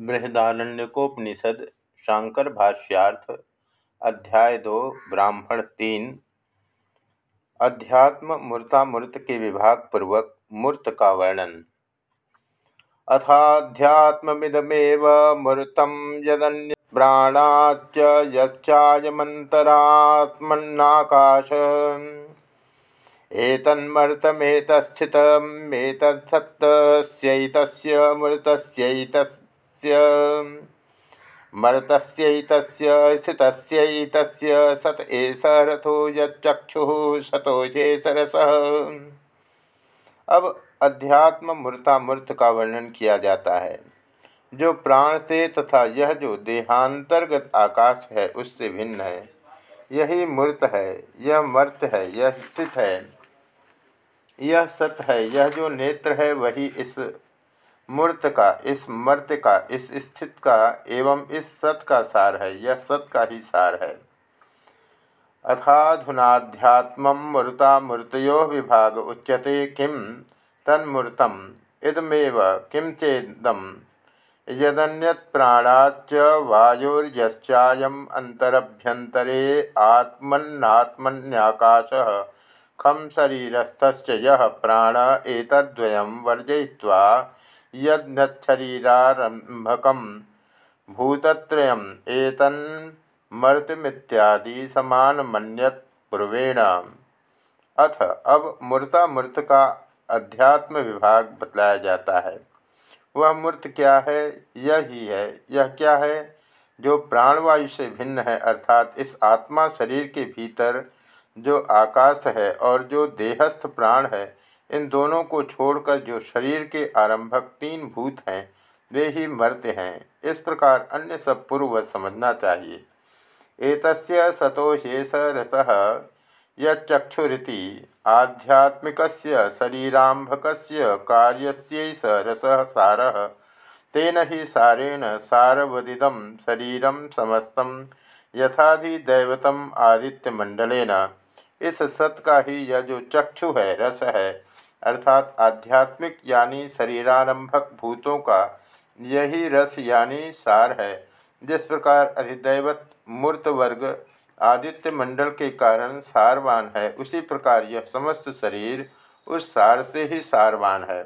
बृहदारण्यकोपनिषद शांकर भाष्यार्थ अध्याय दो, ब्राह्मण तीन। अध्यात्म मूर्तामूर्त के विभाग पूर्वक मूर्त का वर्णन। अथाध्यात्मदमेव मूर्तम यदन्य प्राणाच यच्चायमन्तरात्मन्नाकाश। एतन्मर्तमेतस्थितमेतत्सत्तस्यैतस्य मृतस्यैतस्य मर्तस्यैतस्य सत एष रथो यक्षुः सतो ये सरस। अब अध्यात्म मूर्तामूर्त का वर्णन किया जाता है। जो प्राण से तथा यह जो देहांतर्गत आकाश है, उससे भिन्न है। यही मूर्त है, यह मर्त है, यह स्थित है। यह सत है, यह जो नेत्र है, वही इस मूर्त का, इस मर्त का, इस स्थित का एवं इस सत का सार है, यह सत का ही सार है। अथाधुनाध्यात्म मूर्ता मूर्तो विभाग उच्यते किम तन्मूर्तम, इदमेव किम चेदम यदन्यत प्राणाच वायुर्यश्चायम अंतरभ्यंतरे आत्मन्नात्मन्याकाश खम शरीरस्थ यह प्राण एतद्वयं वर्जयित्वा यदीरारंभक भूतत्रयम् समान मन्यत पूर्वेण अथ, अब मूर्ता मूर्त का अध्यात्म विभाग बतलाया जाता है। वह मूर्त क्या है? यह ही है। यह क्या है? जो प्राणवायु से भिन्न है, अर्थात इस आत्मा शरीर के भीतर जो आकाश है और जो देहस्थ प्राण है इन दोनों को छोड़कर जो शरीर के आरंभक तीन भूत हैं, वे ही मरते हैं। इस प्रकार अन्य सब पूर्व समझना चाहिए। एतस्य सतोषेश रस यक्षुरीति आध्यात्मिक शरीरांभक कार्यस्यैष रस सार। तेन ही सारेण सारवदिदम शरीर समस्त यथाधिदैवतम आदित्यमंडलेन इस सत का ही यह जो चक्षु है, रस है अर्थात आध्यात्मिक यानी शरीरारंभक भूतों का यही रस यानी सार है, जिस प्रकार अधिदैवत मूर्त वर्ग आदित्य मंडल के कारण सारवान है, उसी प्रकार यह समस्त शरीर उस सार से ही सारवान है।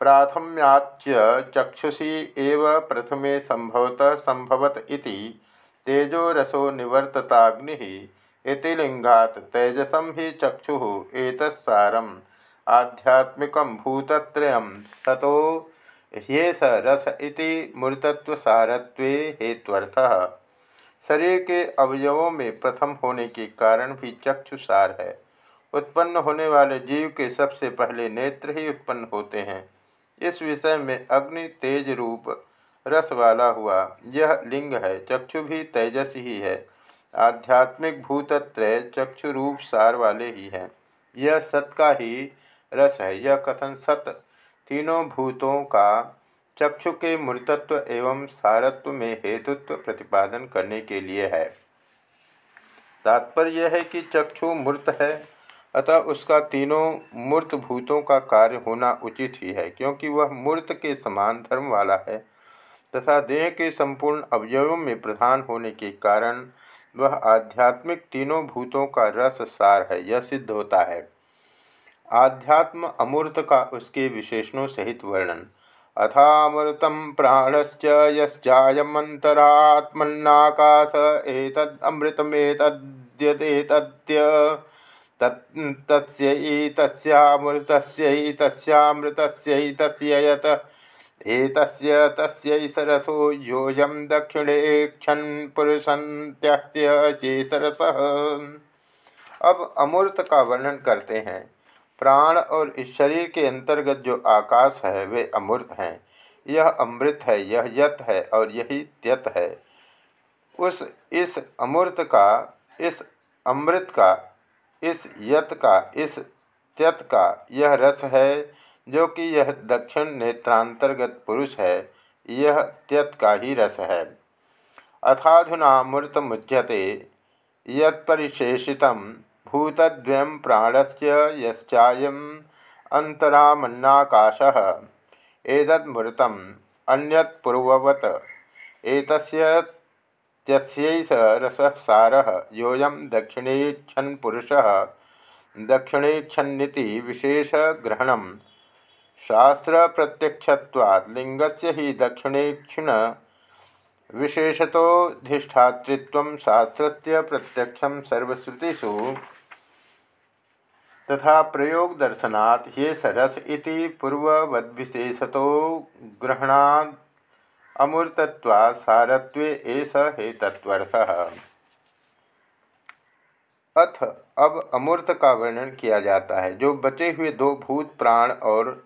प्राथम्याच्य चक्षुषी एव प्रथमे संभवत संभवत इति तेजो रसो निवर्तताग्नि इति लिंगात तेजसम ही चक्षु एतत्सारम आध्यात्मिक भूतत्रय सतो ह्येष रस इति मूर्तत्वसारत्वे हेत्वर्थ। शरीर के अवयवों में प्रथम होने के कारण भी चक्षुसार है। उत्पन्न होने वाले जीव के सबसे पहले नेत्र ही उत्पन्न होते हैं। इस विषय में अग्नि तेज रूप रस वाला हुआ। यह लिंग है, चक्षु भी तेजस ही है। आध्यात्मिक भूतत्रय चक्षु रूप सार वाले ही हैं। यह सत का ही रस है। यह कथन सत तीनों भूतों का चक्षु के मूर्तत्व एवं सारत्व में हेतुत्व प्रतिपादन करने के लिए है। तात्पर्य यह है कि चक्षु मूर्त है, अतः उसका तीनों मूर्त भूतों का कार्य होना उचित ही है, क्योंकि वह मूर्त के समान धर्म वाला है तथा देह के संपूर्ण अवयवों में प्रधान होने के कारण वह आध्यात्मिक तीनों भूतों का रस सार है। यह सिद्ध होता है। आध्यात्म अमूर्त का उसके विशेषणों सहित वर्णन। अथामृतम प्राणश्च यस्जायमन्तरात्मन्नाकाश एतदमृतमेतद्यदेतद्य तस्यामृतस्यैतस्यामृतस्यैतस्य यत्। एतस्य तस्यै योऽयं दक्षिणे क्षण पुरुषन्त्यस्य अब अमूर्त का वर्णन करते हैं। प्राण और इस शरीर के अंतर्गत जो आकाश है, वे अमूर्त हैं। यह अमृत है, यह यत है और यही त्यत है। उस, इस अमूर्त का, इस अमृत का, इस यत का, इस त्यत का यह रस है, जो कि यह दक्षिण नेत्रांतर्गत पुरुष है, यह त्यत का ही रस है। अथाधुना मूर्त मुच्यते यत्परिशेषित भूतद्वयं प्राणस्य यश्चायम् अन्तरामन्नाकाशः। एतद्मूर्तं अन्यत् पूर्ववत् एतस्य त्यस्यैष रसः सारः योऽयं दक्षिणेच्छन् पुरुषः दक्षिणेच्छन्निति विशेषग्रहणं शास्त्रप्रत्यक्षत्वात् लिङ्गस्य हि दक्षिणेक्षिण विशेषतोधिष्ठातृत्व शास्त्र प्रत्यक्ष सर्वश्रुतिषु तथा प्रयोग दर्शनात् ये सरस इति पूर्ववद्विशेषतो ग्रहणात् अमूर्तत्वा सारत्वे एष हेतत्वर्थः अथ, अब अमूर्त का वर्णन किया जाता है। जो बचे हुए दो भूत प्राण और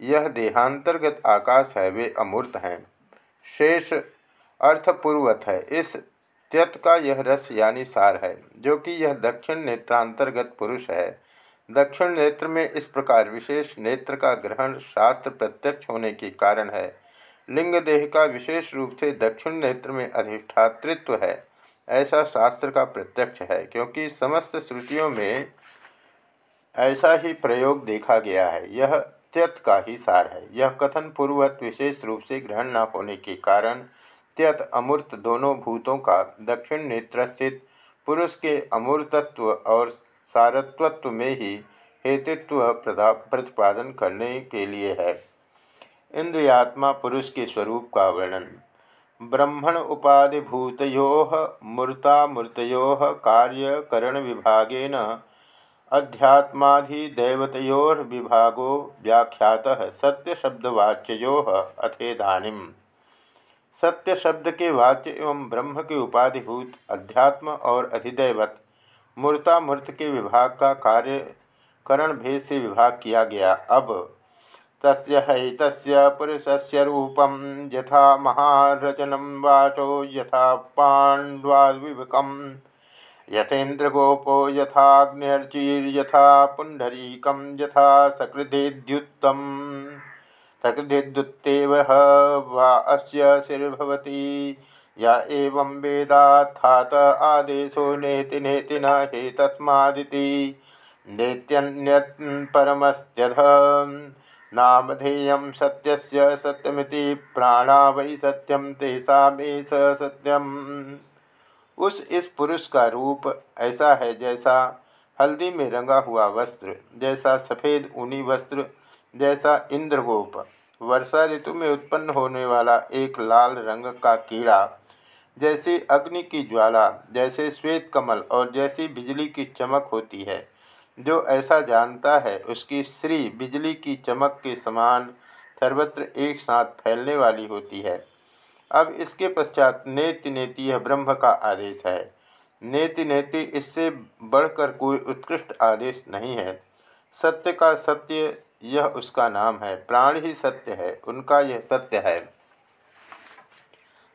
यह देहांतर्गत आकाश है, वे अमूर्त हैं। शेष अर्थपूर्वत है। इस त्यत का यह रस यानी सार है, जो कि यह दक्षिण नेत्रांतर्गत पुरुष है। दक्षिण नेत्र में इस प्रकार विशेष नेत्र का ग्रहण शास्त्र प्रत्यक्ष होने के कारण है। लिंग देह का विशेष रूप से दक्षिण नेत्र में अधिष्ठातृत्व है। ऐसा शास्त्र का प्रत्यक्ष है, क्योंकि समस्त श्रुतियों में ऐसा ही प्रयोग देखा गया है। यह त्यत का ही सार है। यह कथन पूर्वत विशेष रूप से ग्रहण न होने के कारण त्यत अमूर्त दोनों भूतों का दक्षिण नेत्र स्थित पुरुष के अमूर्तत्व और सारत्वत्व में ही हेतुत्व प्रतिपादन करने के लिए है। इंद्रियात्मा पुरुष के स्वरूप का वर्णन। ब्रह्मण उपाधिभूतो मूर्तामूर्तो कार्यकरण विभागेन अध्यात्माधिदेवतोर्विभागो व्याख्यातः सत्यशब्दवाच्यो अथेदानीम सत्य शब्द के वाच्य एवं ब्रह्म के उपाधिभूत अध्यात्म और अधिदैवत मूर्तामूर्त के विभाग का कार्य करण भेद से विभाग किया गया। अब तस्य तस्य पुरुषस्य रूपम यथा महारचनम वाचो यथा पाण्ड्वाविकम यथेन्द्रगोपो यथाग्निर्चिर्यथा पुंडरीकम यथा सकृदेद्युत्तम। सकृदिदुत्तेव वा अस्य शिर्भवती या एवं वेदात्थात आदेशो नेति नेति न हेतस्मादिति नेत्यन्यत् परमस्त्यध। नामधेयं सत्यस्य सत्यमिति, प्राणा वै सत्यम तेषामेष सत्यम। उस इस पुरुष का रूप ऐसा है जैसा हल्दी में रंगा हुआ वस्त्र, जैसा सफ़ेद ऊनी वस्त्र, जैसा इंद्रगोप। वर्षा ऋतु में उत्पन्न होने वाला एक लाल रंग का कीड़ा जैसी अग्नि की ज्वाला, जैसे श्वेत कमल और जैसी बिजली की चमक होती है। जो ऐसा जानता है, उसकी श्री बिजली की चमक के समान सर्वत्र एक साथ फैलने वाली होती है। अब इसके पश्चात नेति नेति यह ब्रह्म का आदेश है। नेति नेति इससे बढ़कर कोई उत्कृष्ट आदेश नहीं है। सत्य का सत्य यह उसका नाम है, प्राण ही सत्य है, उनका यह सत्य है।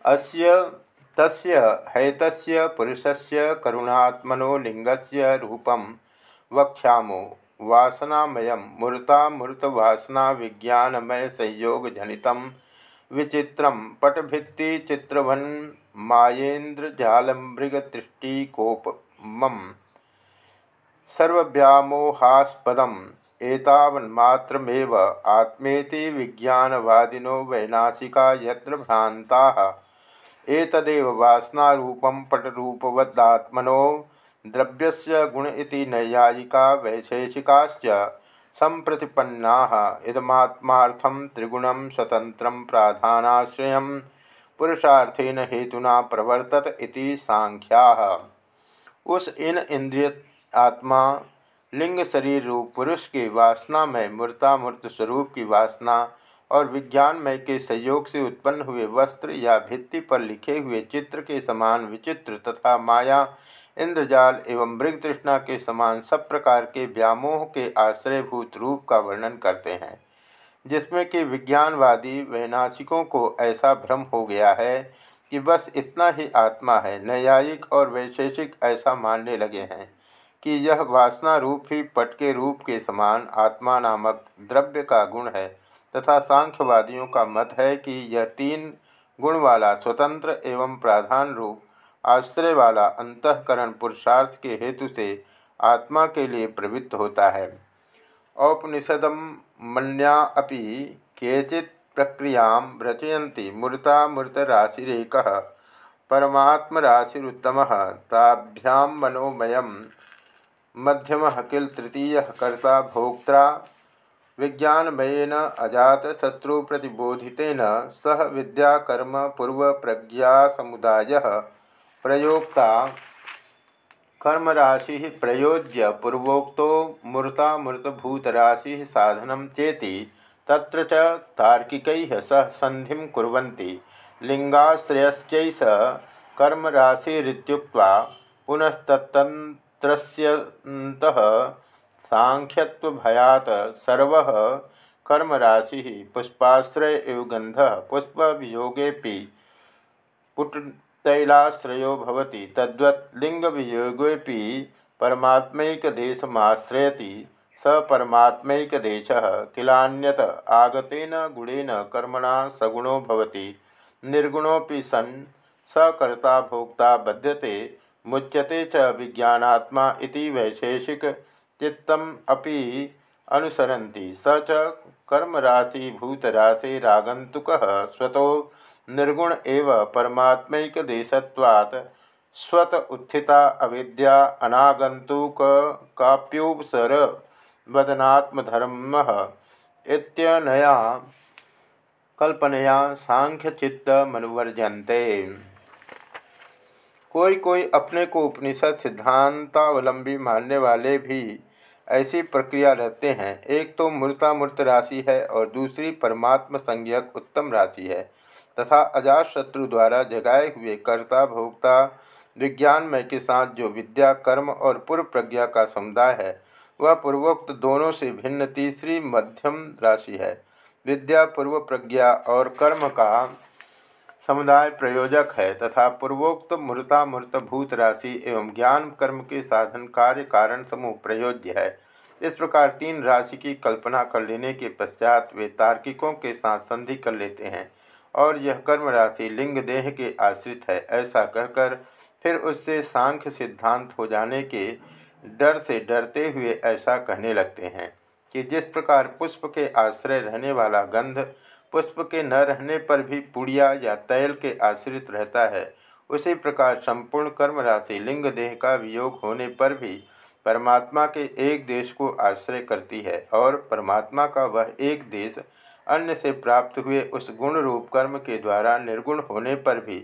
अस्य तस्य हैतस्य पुरुषस्य करुणात्मनो लिंगस्य रूपम वक्ष्यामो। वासनामय मूर्तामूर्तवासना विज्ञानमय संयोग जनित विचित्र पटभित्ति चित्रवन मायेन्द्र जालमृगतृष्टिकोपम एतावन्मात्रमेव आत्मेति विज्ञानवादिनो वैनाशिका यत्र भ्रान्ताः एतदेव वासनारूपं पटरूपवदात्मनो द्रव्यस्य गुण इति नैयायिका वैशेषिकाश्च सम्प्रतिपन्नाः। इदमात्मार्थं त्रिगुणं स्वतन्त्रं प्राधानाश्रयं पुरुषार्थेन हेतुना प्रवर्तत इति सांख्याः। उस इन इंद्रिय आत्मा, लिंग शरीर रूप पुरुष के वासनामय मूर्तामूर्त स्वरूप की वासना और विज्ञानमय के संयोग से उत्पन्न हुए वस्त्र या भित्ति पर लिखे हुए चित्र के समान विचित्र तथा माया, इंद्रजाल एवं मृग तृष्णा के समान सब प्रकार के व्यामोह के आश्रयभूत रूप का वर्णन करते हैं। जिसमें कि विज्ञानवादी वैनाशिकों को ऐसा भ्रम हो गया है कि बस इतना ही आत्मा है, न्यायिक और वैशेषिक ऐसा मानने लगे हैं कि यह वासना रूप ही पट के रूप के समान आत्मा नामक द्रव्य का गुण है तथा सांख्यवादियों का मत है कि यह तीन गुण वाला स्वतंत्र एवं प्राधान रूप आश्रय वाला अंतकरण पुरुषार्थ के हेतु से आत्मा के लिए प्रवृत्त होता है। औपनिषद मन्या अपि केचित प्रक्रिया रचयती मूर्ता मूर्तराशिरेक परमात्मराशिरुत्तम ताभ्यां मनोमय मध्यम किल तृतीय कर्ता भोक्ता विज्ञानमयेन अजात शत्रु प्रतिबोधितेन सह विद्याकर्म पूर्व प्रज्ञा समुदाय प्रयोक्ता। कर्मराशि प्रयोज्य पूर्वोक्तो मूर्तामूर्तभूतराशि साधन चेती त्र च तार्किकैः सह सन्धिं कुर्वन्ति। लिङ्गाश्रयश्चैष कर्मराशिरित्युक्त्वा पुनस्तत्तन्त्रस्यन्तः साङ्ख्यत्वभयात् सर्वः कर्मराशिः, पुष्पाश्रय इव गन्धः पुष्पवियोगेऽपि पुट तैलाश्रयो भवति, तद्वत् लिंगवियोगेपि परमात्मैकदेशमाश्रयति, स परमात्मैकदेशः, किलान्यत आगतेन गुणेन कर्मणा सगुणो भवति, निर्गुणोऽपि सन् स कर्ता भोक्ता बध्यते, मुच्यते च विज्ञानात्मा इति वैशेषिकचित्तम् अपि अनुसरन्ति। स च कर्मराशिभूतराशिरागन्तुकः स्वतो निर्गुण एव परमात्मक देशत्वात् स्वत उत्थिता अविद्या अनागंतुक काप्युपसर वदनात्मधर्म इत्यनया कल्पनया सांख्यचित्त मनुवर्जनते कोई कोई अपने को उपनिषद सिद्धांतावलंबी मानने वाले भी ऐसी प्रक्रिया रहते हैं। एक तो मूर्तामूर्त राशि है और दूसरी परमात्म संज्ञक उत्तम राशि है तथा अजात शत्रु द्वारा जगाए हुए कर्ता, भोक्ता, विज्ञानमय के साथ जो विद्या, कर्म और पूर्व प्रज्ञा का समुदाय है, वह पूर्वोक्त दोनों से भिन्न तीसरी मध्यम राशि है। विद्या, पूर्व प्रज्ञा और कर्म का समुदाय प्रयोजक है तथा पूर्वोक्त मूर्ता भूत राशि एवं ज्ञान कर्म के साधन कार्य कारण समूह प्रयोज्य है। इस प्रकार तीन राशि की कल्पना कर लेने के पश्चात वे तार्किकों के साथ संधि कर लेते हैं और यह कर्म राशि लिंग देह के आश्रित है, ऐसा कहकर फिर उससे सांख्य सिद्धांत हो जाने के डर से डरते हुए ऐसा कहने लगते हैं कि जिस प्रकार पुष्प के आश्रय रहने वाला गंध पुष्प के न रहने पर भी पुड़िया या तैल के आश्रित रहता है। उसी प्रकार संपूर्ण कर्म राशि लिंग देह का वियोग होने पर भी परमात्मा के एक देश को आश्रय करती है और परमात्मा का वह एक देश अन्य से प्राप्त हुए उस गुण रूप कर्म के द्वारा निर्गुण होने पर भी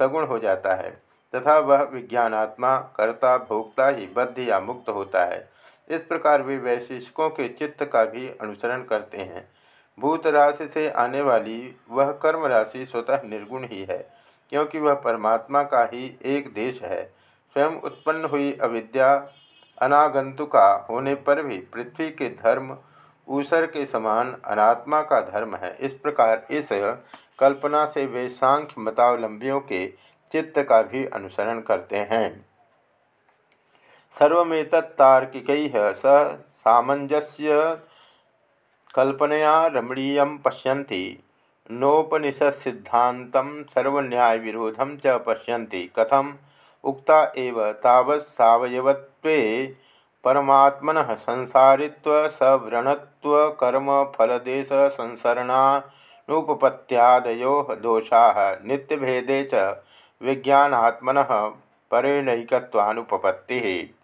सगुण हो जाता है, तथा वह विज्ञानात्मा, कर्ता, भोक्ता ही बद्ध या मुक्त होता है। इस प्रकार वे वैशिष्कों के चित्त का भी अनुसरण करते हैं। भूत राशि से आने वाली वह कर्म राशि स्वतः निर्गुण ही है, क्योंकि वह परमात्मा का ही एक देश है। स्वयं उत्पन्न हुई अविद्या, अनागंतुका होने पर भी पृथ्वी के धर्म ऊसर के समान अनात्मा का धर्म है। इस प्रकार इस कल्पना से वे सांख्य मतावलंबियों के चित्त का भी अनुसरण करते हैं। सर्वेतत्तार्किक स सामंजस्य कल्पनया रमणीय पश्यन्ति नोपनिषद सर्वन्याय विरोधम च पश्यन्ति। कथम? उक्ता एव, तावत् सावयवत्वे परमात्मन संसारित्व सव्रणत्व कर्म फलदेश संसरणानुपपत्यादयो दोषा नित्यभेदे च विज्ञानात्मन परिणयिकत्वानुपपत्ति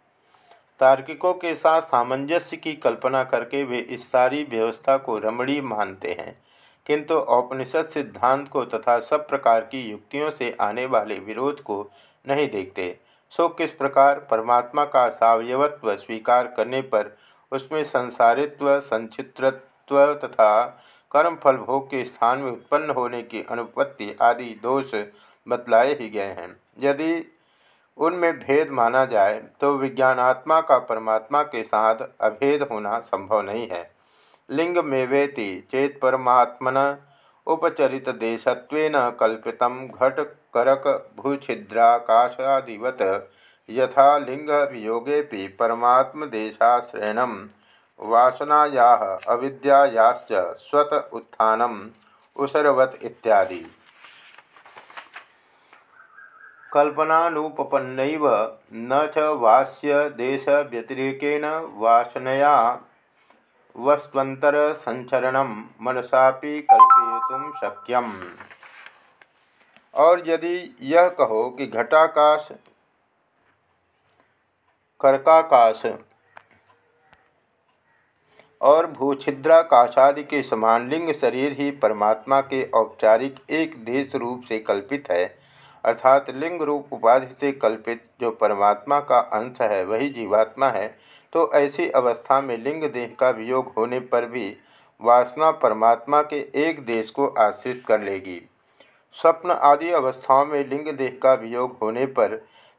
तार्किकों के साथ सामंजस्य की कल्पना करके वे इस सारी व्यवस्था को रमणीय मानते हैं। किंतु औपनिषद सिद्धांत को तथा सब प्रकार की युक्तियों से आने वाले विरोध को नहीं देखते, सो किस प्रकार परमात्मा का सावयवत्व स्वीकार करने पर उसमें संसारित्व, संचित्रत्व तथा कर्म फल भोग के स्थान में उत्पन्न होने की अनुपत्ति आदि दोष बतलाए ही गए हैं। यदि उनमें भेद माना जाए तो विज्ञानात्मा का परमात्मा के साथ अभेद होना संभव नहीं है। लिंग में वेति चेत परमात्मन उपचरित देशत्वेन कल्पित घट करक भूछिद्राकाशादिवत यथा लिंग वियोगे परमात्मदेशाश्रयण वासनाया अविद्यायाश्च स्वत उत्थान उसरवत इत्यादि। कल्पनानुपन्न न च वास्य देश व्यतिरेकेण वासनया वस्वंतर संचरण मनसा कल्पयेत शक्यम। और यदि यह कहो कि घटाकाश, कर्काकाश और भूछिद्राकाशादि के समान लिंग शरीर ही परमात्मा के औपचारिक एक देश रूप से कल्पित है अर्थात लिंग रूप उपाधि से कल्पित जो परमात्मा का अंश है, वही जीवात्मा है। तो ऐसी अवस्था में लिंग देह का वियोग होने पर भी वासना परमात्मा के एक देश को आश्रित कर लेगी। स्वप्न आदि अवस्थाओं में लिंग देह का वियोग होने पर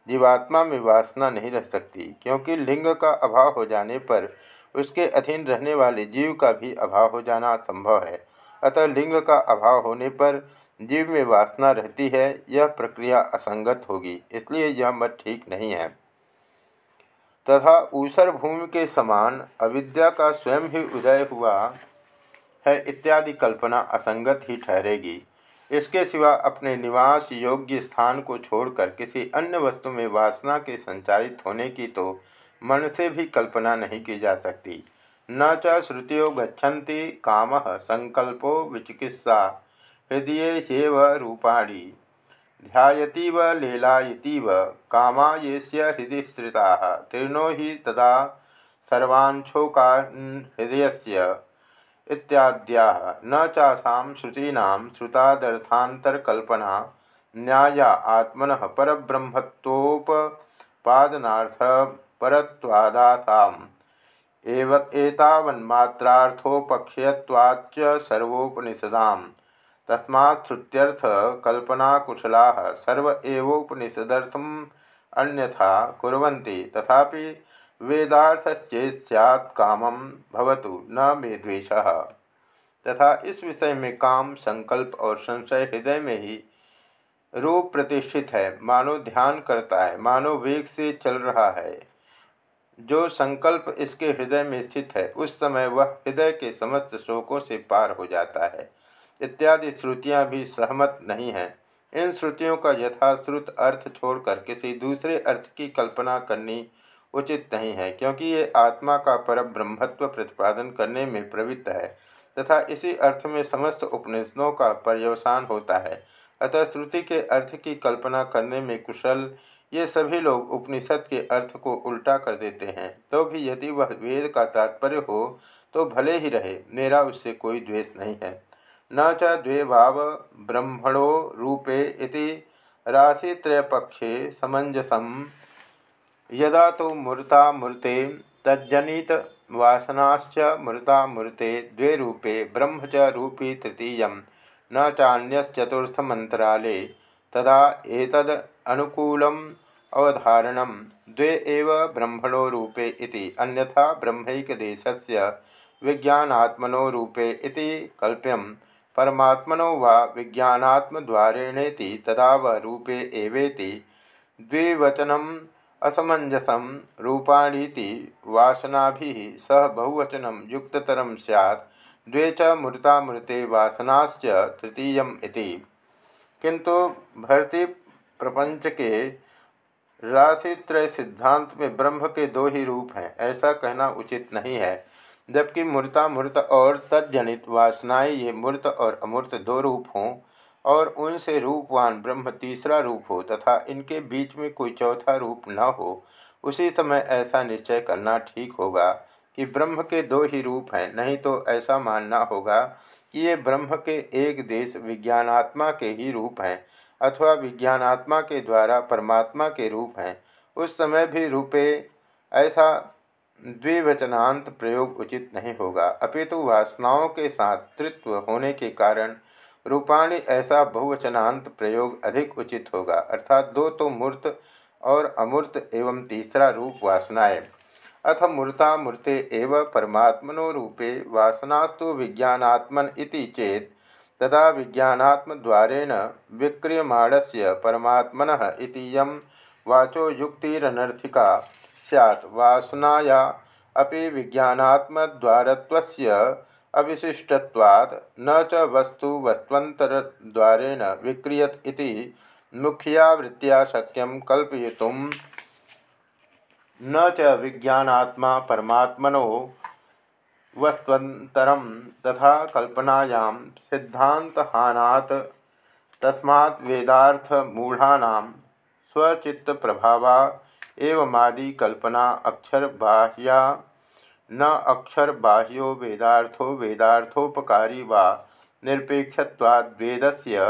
जीवात्मा में वासना नहीं रह सकती, क्योंकि लिंग का अभाव हो जाने पर उसके अधीन रहने वाले जीव का भी अभाव हो जाना संभव है। अतः लिंग का अभाव होने पर जीव में वासना रहती है, यह प्रक्रिया असंगत होगी, इसलिए यह मत ठीक नहीं है। तथा ऊसर भूमि के समान अविद्या का स्वयं ही उदय हुआ है, इत्यादि कल्पना असंगत ही ठहरेगी। इसके सिवा अपने निवास योग्य स्थान को छोड़कर किसी अन्य वस्तु में वासना के संचारित होने की तो मन से भी कल्पना नहीं की जा सकती। न च श्रुतियों गच्छन्ति, काम संकल्पो विचिकित्सा। हृदय हेव रूपाणी। ध्यातीव लीलायतीव कामा ये हृदय श्रिता तीर्णो ही तदा सर्वांशोका हृदय इत्याद्या। न चाषा श्रुतीना श्रुतादर्थातरकल्पना न्याया आत्मन परब्रह्मत्वोपादनाथ परत्वादासाम एतावन्मात्रार्थोपक्षयत्वाच्च सर्वोपनिषदाम। तस्मात्थ्रुत्यर्थ कल्पनाकुशला सर्व एवोपनिषदर्थम अन्यथा कुर्वन्ति। तथापि वेदार्थश्चेत सैत् कामम भवतु न मे द्वेष। तथा इस विषय में काम, संकल्प और संशय हृदय में ही रूप प्रतिष्ठित है। मानो ध्यान करता है, मानो वेग से चल रहा है। जो संकल्प इसके हृदय में स्थित है, उस समय वह हृदय के समस्त शोकों से पार हो जाता है। इत्यादि श्रुतियाँ भी सहमत नहीं हैं। इन श्रुतियों का यथाश्रुत अर्थ छोड़कर किसी दूसरे अर्थ की कल्पना करनी उचित नहीं है, क्योंकि ये आत्मा का पर ब्रह्मत्व प्रतिपादन करने में प्रवृत्त है, तथा इसी अर्थ में समस्त उपनिषदों का पर्यवसान होता है। अतः श्रुति के अर्थ की कल्पना करने में कुशल ये सभी लोग उपनिषद के अर्थ को उल्टा कर देते हैं। तो भी यदि वह वेद का तात्पर्य हो तो भले ही रहे, मेरा उससे कोई द्वेष नहीं है। न च भाव ब्रह्मणो रूपे इति राशित्रयपक्षे समंजसम यदा तो मूर्ता मूर्ते तज्जनित वासनाश्च मूर्ता मूर्ते द्वे रूपे ब्रह्म च रूपी तृतीय न चान्यश्चतुर्थमंतराले तदा एतद अनुकूलम अवधारणम। द्वे एव ब्रह्मणो रूपे इति, अन्यथा ब्रह्मैकदेशस्य विज्ञानात्मनो रूपे इति कल्प्यम। परमात्मनो वा विज्ञानात्मद्वारेणेति तदा व रूपे एवेति द्विवचनम असमंजसम रूपाणीति वासना सह बहुवचन युक्तर सैत् द्वे च मृतामृते वासनाश्च तृतीय किंतु भरती प्रपंच के राशित्रय सिद्धांत में ब्रह्म के दो ही रूप हैं, ऐसा कहना उचित नहीं है। जबकि मूर्ता, मूर्त और तजनित वासनाएँ ये मूर्त और अमूर्त दो रूप हों और उनसे रूपवान ब्रह्म तीसरा रूप हो तथा इनके बीच में कोई चौथा रूप न हो, उसी समय ऐसा निश्चय करना ठीक होगा कि ब्रह्म के दो ही रूप हैं, नहीं तो ऐसा मानना होगा कि ये ब्रह्म के एक देश विज्ञानात्मा के ही रूप हैं अथवा विज्ञानात्मा के द्वारा परमात्मा के रूप हैं। उस समय भी रूपे ऐसा द्विवचनांत प्रयोग उचित नहीं होगा। अपितु वासनाओं के साथ तृत्व होने के कारण रूपाणी ऐसा बहुवचनांत प्रयोग अधिक उचित होगा। अर्थात दो तो मूर्त और अमूर्त एवं तीसरा रूप वासनाएँ। अथ मूर्ता मूर्ते एव परमात्मनो रूपे वासनास्तु विज्ञानात्मन इति चेत तदा विज्ञानात्मद्वारेण विक्रियमाणस्य परमात्मन इतीयं वाचो युक्तिरनर्थिका स्यात् वासनाया। अपि विज्ञानात्मद्वारत्वस्य अविशिष्टत्वात् न च वस्तु वस्त्वन्तरद्वारेण विक्रियत इति मुख्यावृत्तिया शक्यं कल्पयितुं न च विज्ञानात्मा परमात्मनो वस्त्वन्तरं तथा कल्पनायां सिद्धान्तहानात् तस्मात् वेदार्थमूढ़ानां स्वचित्तप्रभावा एवमादि कल्पना अक्षरबाह्या न अक्षरबाह्यो वेदार्थो वेदार्थोपकारी वा निरपेक्षवाद्वेदस्य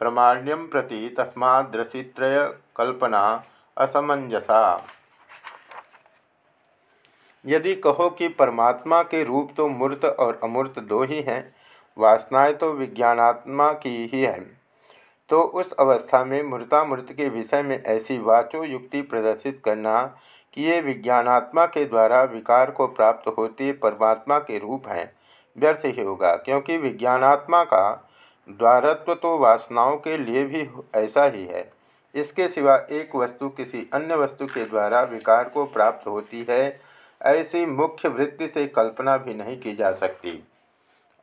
प्रमाण्यम प्रति तस्माद्रसित्रय कल्पना असमंजसा। यदि कहो कि परमात्मा के रूप तो मूर्त और अमूर्त दो ही हैं, वासनाएँ तो विज्ञानात्मा की ही है। तो उस अवस्था में मूर्तामूर्त के विषय में ऐसी वाचो युक्ति प्रदर्शित करना कि ये विज्ञानात्मा के द्वारा विकार को प्राप्त होते परमात्मा के रूप हैं, व्यर्थ ही होगा। क्योंकि विज्ञानात्मा का द्वारत्व तो वासनाओं के लिए भी ऐसा ही है। इसके सिवा एक वस्तु किसी अन्य वस्तु के द्वारा विकार को प्राप्त होती है, ऐसी मुख्य वृत्ति से कल्पना भी नहीं की जा सकती।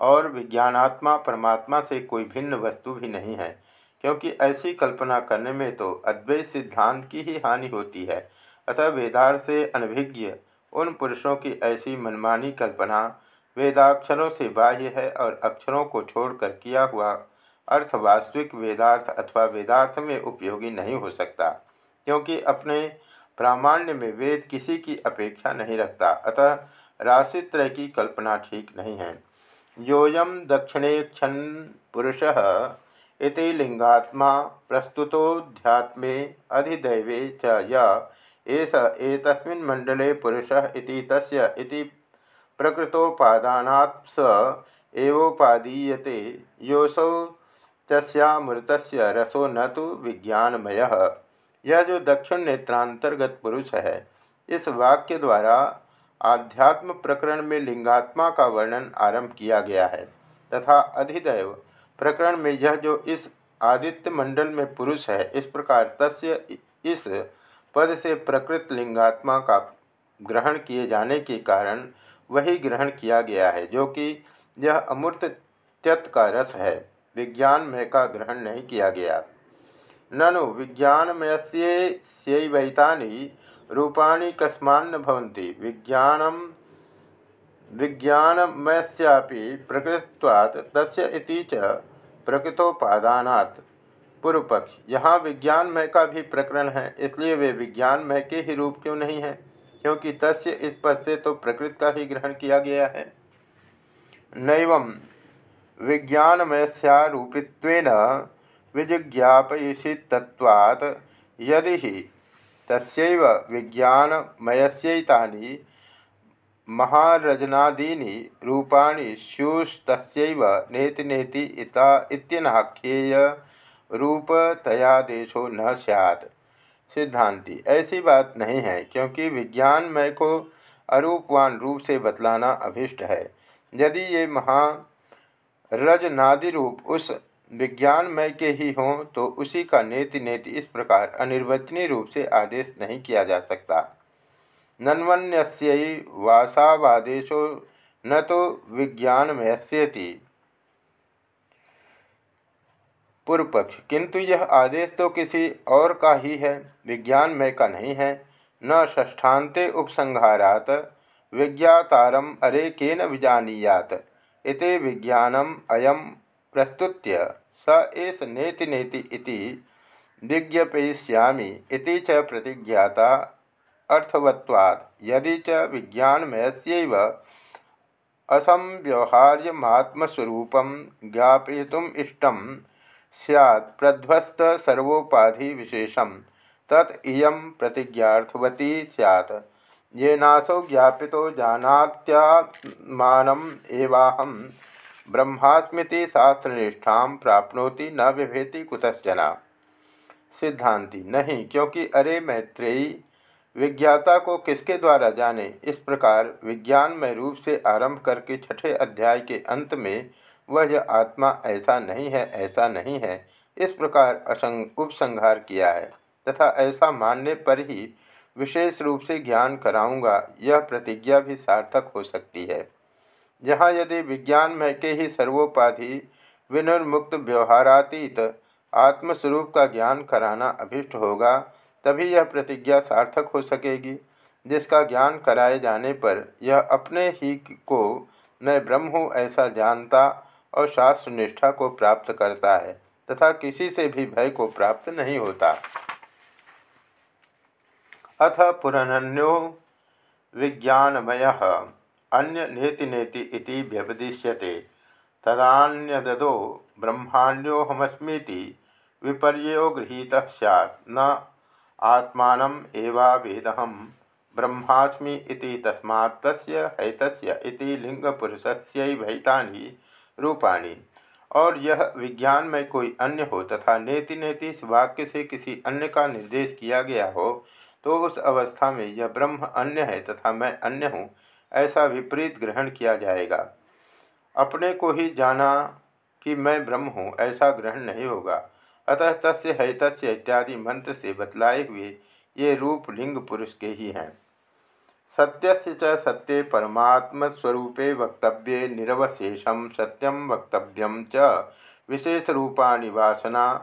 और विज्ञानात्मा परमात्मा से कोई भिन्न वस्तु भी नहीं है। क्योंकि ऐसी कल्पना करने में तो अद्वैत सिद्धांत की ही हानि होती है, अतः वेदार से अनभिज्ञ उन पुरुषों की ऐसी मनमानी कल्पना वेदाक्षरों से बाह्य है और अक्षरों को छोड़कर किया हुआ अर्थ वास्तविक वेदार्थ अथवा वेदार्थ में उपयोगी नहीं हो सकता, क्योंकि अपने प्रामाण्य में वेद किसी की अपेक्षा नहीं रखता, अतः राशित्रय की कल्पना ठीक नहीं है। योयम दक्षिणेक्षण पुरुष इति लिंगात्मा प्रस्तुतोध्यात्मे अधिदैवे च एष, एतस्मिन् मंडले पुरुषः इति तस्य इति प्रकृतोपादानात् स एवोपादीयते। योऽसौ तस्यामृतस्य रसो न तो विज्ञानमय। यह जो दक्षिण नेत्रांतर्गत पुरुष है, इस वाक्य द्वारा आध्यात्म प्रकरण में लिंगात्मा का वर्णन आरंभ किया गया है, तथा अधिदैव प्रकरण में यह जो इस आदित्य मंडल में पुरुष है, इस प्रकार तस्य इस पद से प्रकृत लिंगात्मा का ग्रहण किए जाने के कारण वही ग्रहण किया गया है, जो कि यह अमूर्त त्यत का रस है। विज्ञान में का ग्रहण नहीं किया गया। ननु विज्ञानमयस्यैवैतानि रूपाणी कस्मान्न भवन्ति। विज्ञानं विज्ञानमयस्यापि प्रकृतत्वात् तस्य इति च प्रकृतोपादानात्। पूर्व पक्ष यहाँ विज्ञानमय का भी प्रकरण है, इसलिए वे विज्ञानमय के ही रूप क्यों नहीं है? क्योंकि तस्य इस पद से तो प्रकृत का ही ग्रहण किया गया है। नव, विज्ञानमयस्यारूपित्वेन विजिज्ञापयसी तत्वात् यदि ही तस्यैव विज्ञानमयस्यैतानि महारजनादीनि रूपाणि स्युस्तस्यैव नेति नेति इता रूपतयादेशो न सैत् सिद्धांति, ऐसी बात नहीं है, क्योंकि विज्ञानमय को अरूपवान रूप से बतलाना अभिष्ट है। यदि ये महारजनादि रूप उस विज्ञानमय के ही हों तो उसी का नेति नेति इस प्रकार अनिर्वचनीय रूप से आदेश नहीं किया जा सकता। नन्वन्यस्यई वासावादेशो न तो विज्ञानमयस्यति पूर्व पक्ष किंतु यह आदेश तो किसी और का ही है, विज्ञानमय का नहीं है, न ष्ठान्ते उपसंहारात, विज्ञातारम अरे केन विजानीयात, इति विज्ञानम अयम प्रस्तुत्य स एष नेति नेति इति विज्ञापयिष्यामि इति च प्रतिज्ञाता अर्थवत्वात्। यदि च विज्ञानमयस्यैव असंव्यवहार्यमात्मस्वरूपं ज्ञापयितुम् इष्टं स्यात् प्रध्वस्तसर्वोपाधिविशेषं, तत् इयं प्रतिज्ञार्थवती स्यात्। येनासौ ज्ञापितो जानात्यात्मानम् एवाहं ब्रह्मास्मृति शास्त्रनिष्ठा प्राप्नोति न विभेति कुतश्चना। सिद्धांति नहीं, क्योंकि अरे मैत्रेयी विज्ञाता को किसके द्वारा जाने? इस प्रकार विज्ञानमय रूप से आरंभ करके छठे अध्याय के अंत में वह आत्मा ऐसा नहीं है, ऐसा नहीं है। इस प्रकार असंग, उपसंहार किया है। तथा ऐसा मानने पर ही विशेष रूप से ज्ञान कराऊँगा, यह प्रतिज्ञा भी सार्थक हो सकती है। जहाँ यदि विज्ञान में के ही सर्वोपाधि विनिर्मुक्त व्यवहारातीत आत्मस्वरूप का ज्ञान कराना अभिष्ट होगा तभी यह प्रतिज्ञा सार्थक हो सकेगी, जिसका ज्ञान कराए जाने पर यह अपने ही को, मैं ब्रह्म हूँ ऐसा जानता और शास्त्र निष्ठा को प्राप्त करता है, तथा किसी से भी भय को प्राप्त नहीं होता। अथ पुरन्यो विज्ञानमय, अन्य नेति नेति इति व्यपदिश्यते तदान्यदो ब्रह्माण्योहमस्मीति विपर्यो गृहीत सैत् न आत्मान एवावेदहम ब्रह्मास्मि इति तस्मात् तस्य हैतस्य इति रूपाणि। और यह विज्ञान में कोई अन्य हो तथा नेति नेति इस वाक्य से किसी अन्य का निर्देश किया गया हो तो उस अवस्था में यह ब्रह्म अन्य है तथा मैं अन्य हूँ, ऐसा विपरीत ग्रहण किया जाएगा। अपने को ही जाना कि मैं ब्रह्म हूँ, ऐसा ग्रहण नहीं होगा। अतः तस्य है तस्य इत्यादि मंत्र से बतलाए हुए ये रूप लिंग पुरुष के ही हैं। सत्य च सत्य परमात्मस्वरूपे वक्तव्ये निरवशेषम सत्यम वक्तव्यम च। विशेषरूपाणि वासना,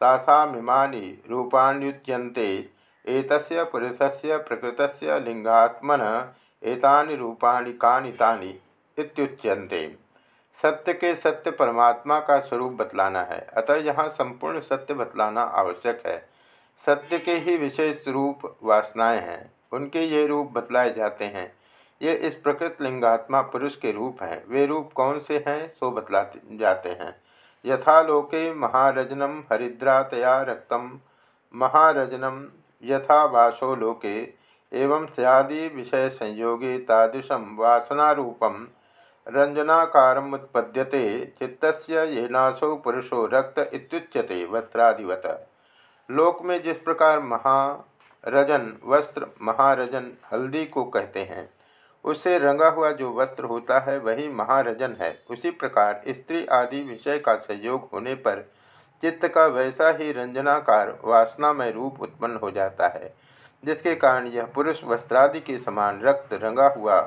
तासामिमानि रूपाण्युच्यन्ते, एतस्य पुरुषस्य, प्रकृतस्य, लिंगात्मन, एतानि रूपाणि कानि तानि इत्युच्यन्ते। सत्य के सत्य परमात्मा का स्वरूप बतलाना है। अतः यहाँ संपूर्ण सत्य बतलाना आवश्यक है। सत्य के ही विशेष रूप वासनाएँ हैं। उनके ये रूप बतलाए जाते हैं। ये इस प्रकृत लिंगात्मा पुरुष के रूप हैं। वे रूप कौन से हैं, सो बतलाते जाते हैं। यथा लोके महारजनम हरिद्रातया रक्तम। महारजनम यथा वासो लोके। एवं सयादि विषय संयोगे तादृशम वासनारूपम। रंजनाकारमुत्पद्यते चित्तस्य येनासो पुरुषो रक्त इत्युच्यते वस्त्रादिवत लोक में जिस प्रकार महारजन वस्त्र, महारजन हल्दी को कहते हैं उससे रंगा हुआ जो वस्त्र होता है, वही महारजन है। उसी प्रकार स्त्री आदि विषय का संयोग होने पर चित्त का वैसा ही रंजनाकार वासनामय रूप उत्पन्न हो जाता है, जिसके कारण यह पुरुष वस्त्रादि के समान रक्त रंगा हुआ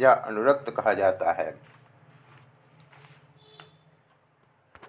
या अनुरक्त कहा जाता है।